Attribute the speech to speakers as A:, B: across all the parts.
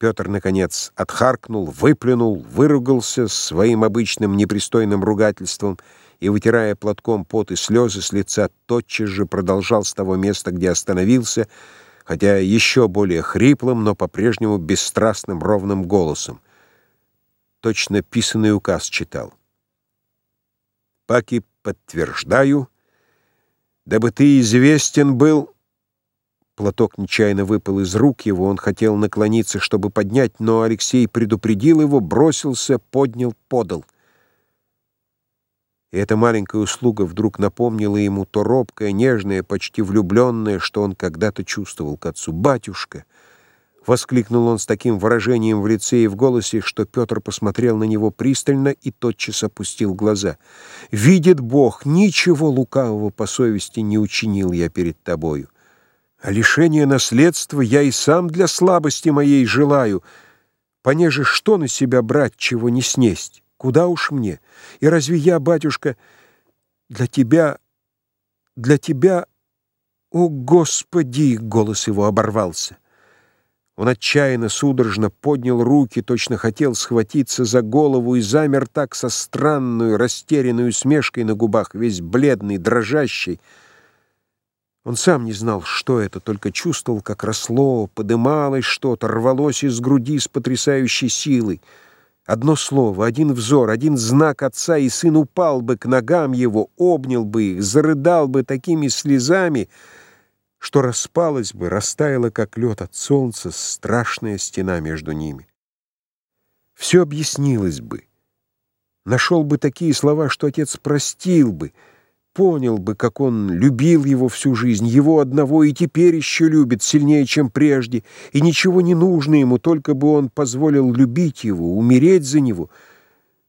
A: Петр, наконец, отхаркнул, выплюнул, выругался своим обычным непристойным ругательством и, вытирая платком пот и слезы с лица, тотчас же продолжал с того места, где остановился, хотя еще более хриплым, но по-прежнему бесстрастным ровным голосом. Точно писанный указ читал. «Паки подтверждаю, дабы ты известен был...» Платок нечаянно выпал из рук его, он хотел наклониться, чтобы поднять, но Алексей предупредил его, бросился, поднял, подал. И эта маленькая услуга вдруг напомнила ему то робкое, нежное, почти влюбленное, что он когда-то чувствовал к отцу. «Батюшка!» — воскликнул он с таким выражением в лице и в голосе, что Петр посмотрел на него пристально и тотчас опустил глаза. «Видит Бог, ничего лукавого по совести не учинил я перед тобою». А лишение наследства я и сам для слабости моей желаю, понеже что на себя брать, чего не снесть? Куда уж мне? И разве я, батюшка, для тебя, для тебя... О, Господи! Голос его оборвался. Он отчаянно, судорожно поднял руки, точно хотел схватиться за голову и замер так со странную, растерянной усмешкой на губах, весь бледный, дрожащий, он сам не знал, что это, только чувствовал, как росло, подымалось что-то, рвалось из груди с потрясающей силой. Одно слово, один взор, один знак отца, и сын упал бы к ногам его, обнял бы их, зарыдал бы такими слезами, что распалась бы, растаяла, как лед от солнца, страшная стена между ними. Все объяснилось бы. Нашел бы такие слова, что отец простил бы — понял бы, как он любил его всю жизнь, его одного и теперь еще любит сильнее, чем прежде, и ничего не нужно ему, только бы он позволил любить его, умереть за него,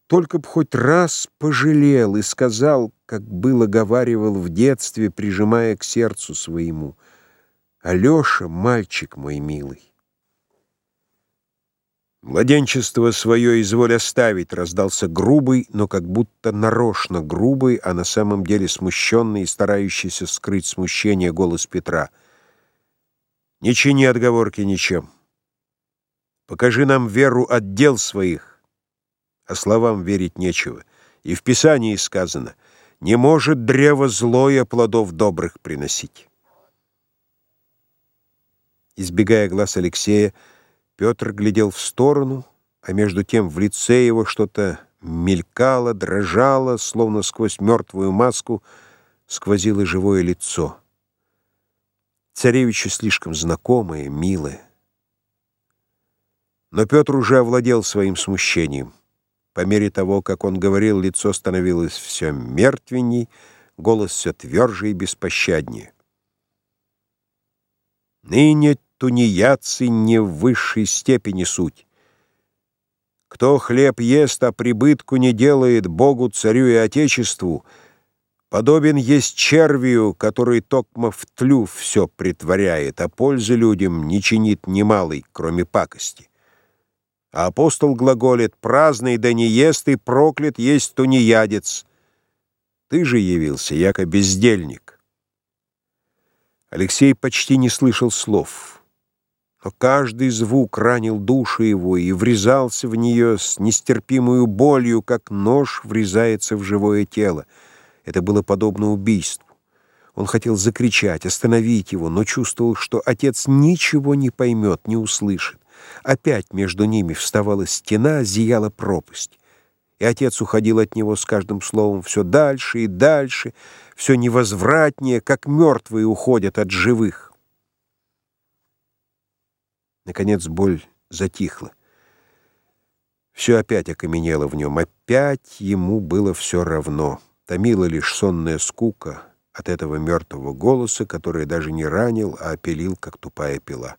A: только бы хоть раз пожалел и сказал, как было говаривал в детстве, прижимая к сердцу своему, «Алеша, мальчик мой милый». Младенчество свое изволь оставить, раздался грубый, но как будто нарочно грубый, а на самом деле смущенный и старающийся скрыть смущение голос Петра. Не чини отговорки ничем. Покажи нам веру от дел своих, а словам верить нечего. И в Писании сказано, не может древо злое плодов добрых приносить. Избегая глаз Алексея, Петр глядел в сторону, а между тем в лице его что-то мелькало, дрожало, словно сквозь мертвую маску сквозило живое лицо. Царевичу слишком знакомое, милое. Но Петр уже овладел своим смущением. По мере того, как он говорил, лицо становилось все мертвенней, голос все тверже и беспощаднее. «Ныне тунеядцы не в высшей степени суть. Кто хлеб ест, а прибытку не делает Богу, царю и Отечеству, подобен есть червию, который токмо в тлю все притворяет, а пользы людям не чинит немалой, кроме пакости. А апостол глаголит «праздный да не ест и проклят есть тунеядец». Ты же явился, яко бездельник. Алексей почти не слышал слов но каждый звук ранил душу его и врезался в нее с нестерпимой болью, как нож врезается в живое тело. Это было подобно убийству. Он хотел закричать, остановить его, но чувствовал, что отец ничего не поймет, не услышит. Опять между ними вставала стена, зияла пропасть. И отец уходил от него с каждым словом все дальше и дальше, все невозвратнее, как мертвые уходят от живых. Наконец боль затихла. Все опять окаменело в нем, опять ему было все равно. Томила лишь сонная скука от этого мертвого голоса, который даже не ранил, а опилил, как тупая пила.